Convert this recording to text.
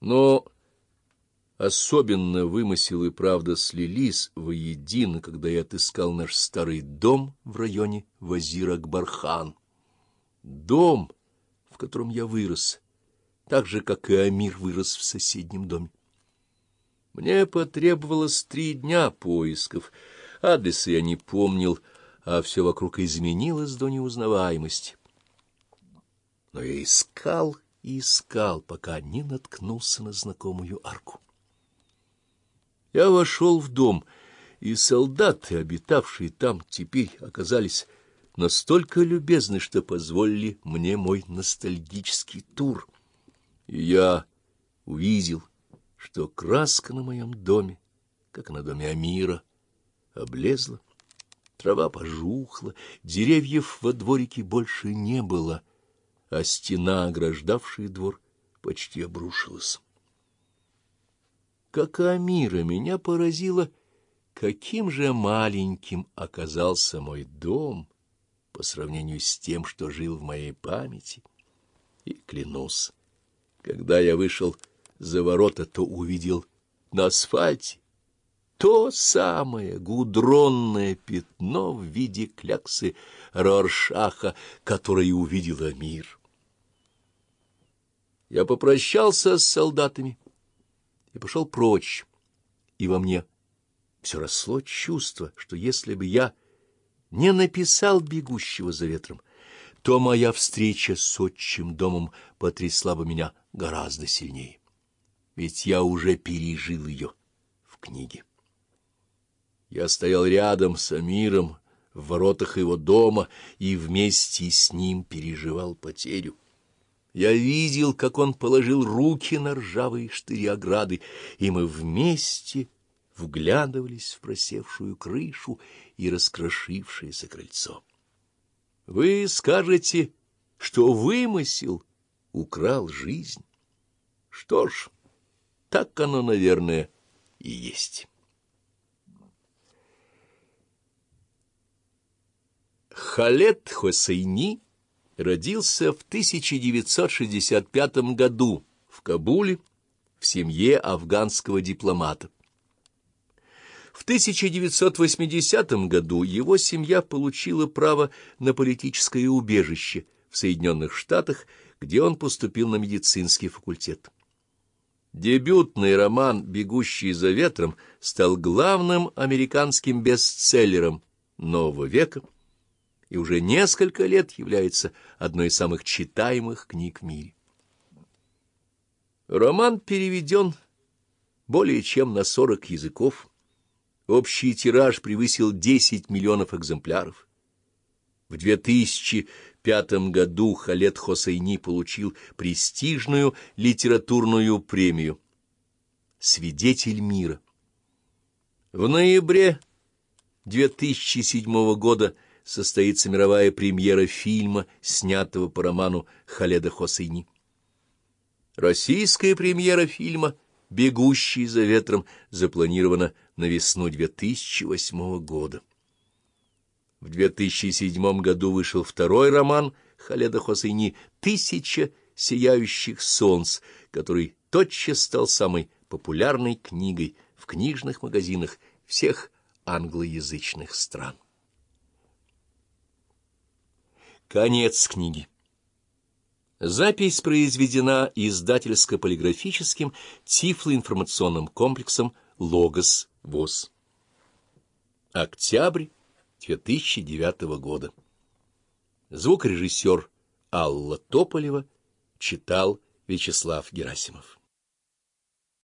Но особенно вымысел и правда слились воедино, когда я отыскал наш старый дом в районе Вазир-Акбархан. Дом, в котором я вырос, так же, как и Амир вырос в соседнем доме. Мне потребовалось три дня поисков, адреса я не помнил, а все вокруг изменилось до неузнаваемости. Но я искал и искал, пока не наткнулся на знакомую арку. Я вошел в дом, и солдаты, обитавшие там, теперь оказались настолько любезны, что позволили мне мой ностальгический тур. И я увидел, что краска на моем доме, как на доме Амира, облезла, трава пожухла, деревьев во дворике больше не было — а стена, ограждавшая двор, почти обрушилась. Как Амира меня поразило, каким же маленьким оказался мой дом по сравнению с тем, что жил в моей памяти. И клянусь, когда я вышел за ворота, то увидел на асфальте то самое гудронное пятно в виде кляксы Роршаха, которое увидела мир. Я попрощался с солдатами и пошел прочь, и во мне все росло чувство, что если бы я не написал «Бегущего за ветром», то моя встреча с отчим домом потрясла бы меня гораздо сильнее. Ведь я уже пережил ее в книге. Я стоял рядом с Амиром в воротах его дома и вместе с ним переживал потерю. Я видел, как он положил руки на ржавые штыри ограды, и мы вместе вглядывались в просевшую крышу и раскрошившееся крыльцо. Вы скажете, что вымысел украл жизнь. Что ж, так оно, наверное, и есть. Халет Хосейни родился в 1965 году в Кабуле в семье афганского дипломата. В 1980 году его семья получила право на политическое убежище в Соединенных Штатах, где он поступил на медицинский факультет. Дебютный роман «Бегущий за ветром» стал главным американским бестселлером нового века – и уже несколько лет является одной из самых читаемых книг в мире. Роман переведен более чем на 40 языков. Общий тираж превысил 10 миллионов экземпляров. В 2005 году Халет Хосейни получил престижную литературную премию «Свидетель мира». В ноябре 2007 года состоится мировая премьера фильма, снятого по роману Халеда Хосейни. Российская премьера фильма «Бегущий за ветром» запланирована на весну 2008 года. В 2007 году вышел второй роман Халеда Хосейни «Тысяча сияющих солнц», который тотчас стал самой популярной книгой в книжных магазинах всех англоязычных стран. Конец книги. Запись произведена издательско-полиграфическим тифлоинформационным комплексом «Логос ВОЗ». Октябрь 2009 года. Звукорежиссер Алла Тополева читал Вячеслав Герасимов.